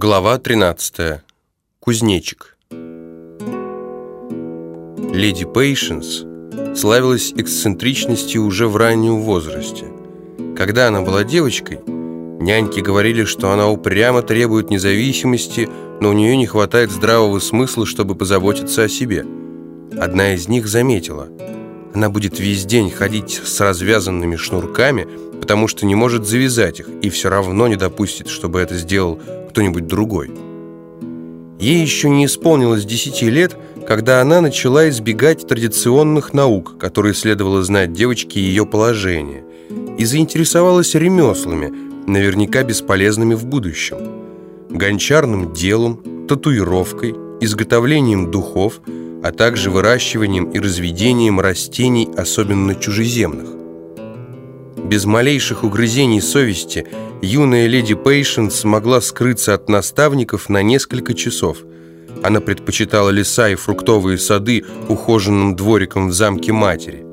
Глава 13. Кузнечик. Леди Пейшенс славилась эксцентричностью уже в раннем возрасте. Когда она была девочкой, няньки говорили, что она упрямо требует независимости, но у нее не хватает здравого смысла, чтобы позаботиться о себе. Одна из них заметила, она будет весь день ходить с развязанными шнурками, потому что не может завязать их, и все равно не допустит, чтобы это сделал кто-нибудь другой. Ей еще не исполнилось 10 лет, когда она начала избегать традиционных наук, которые следовало знать девочке ее положение, и заинтересовалась ремеслами, наверняка бесполезными в будущем. Гончарным делом, татуировкой, изготовлением духов, а также выращиванием и разведением растений, особенно чужеземных. Без малейших угрызений совести юная леди Пейшенс могла скрыться от наставников на несколько часов. Она предпочитала леса и фруктовые сады ухоженным двориком в замке матери.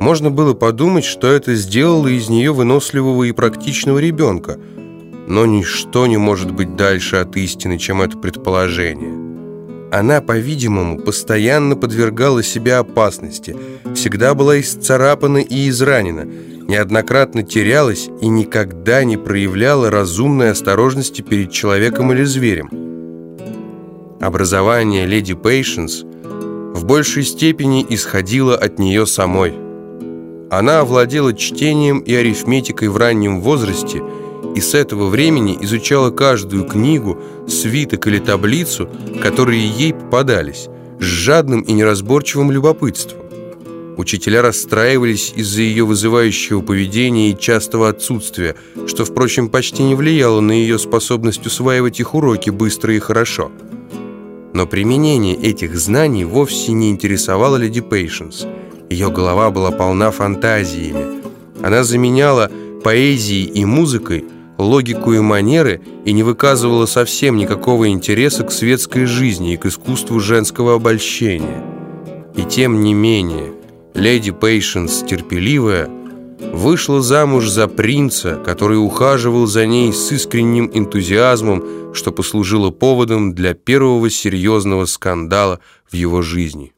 Можно было подумать, что это сделало из нее выносливого и практичного ребенка, но ничто не может быть дальше от истины, чем это предположение. Она, по-видимому, постоянно подвергала себя опасности, всегда была исцарапана и изранена – неоднократно терялась и никогда не проявляла разумной осторожности перед человеком или зверем. Образование леди Пейшенс в большей степени исходило от нее самой. Она овладела чтением и арифметикой в раннем возрасте и с этого времени изучала каждую книгу, свиток или таблицу, которые ей попадались, с жадным и неразборчивым любопытством. Учителя расстраивались из-за ее вызывающего поведения и частого отсутствия, что, впрочем, почти не влияло на ее способность усваивать их уроки быстро и хорошо. Но применение этих знаний вовсе не интересовало леди Пейшенс. Ее голова была полна фантазиями. Она заменяла поэзией и музыкой логику и манеры и не выказывала совсем никакого интереса к светской жизни и к искусству женского обольщения. И тем не менее леди Пейшенс, терпеливая, вышла замуж за принца, который ухаживал за ней с искренним энтузиазмом, что послужило поводом для первого серьезного скандала в его жизни.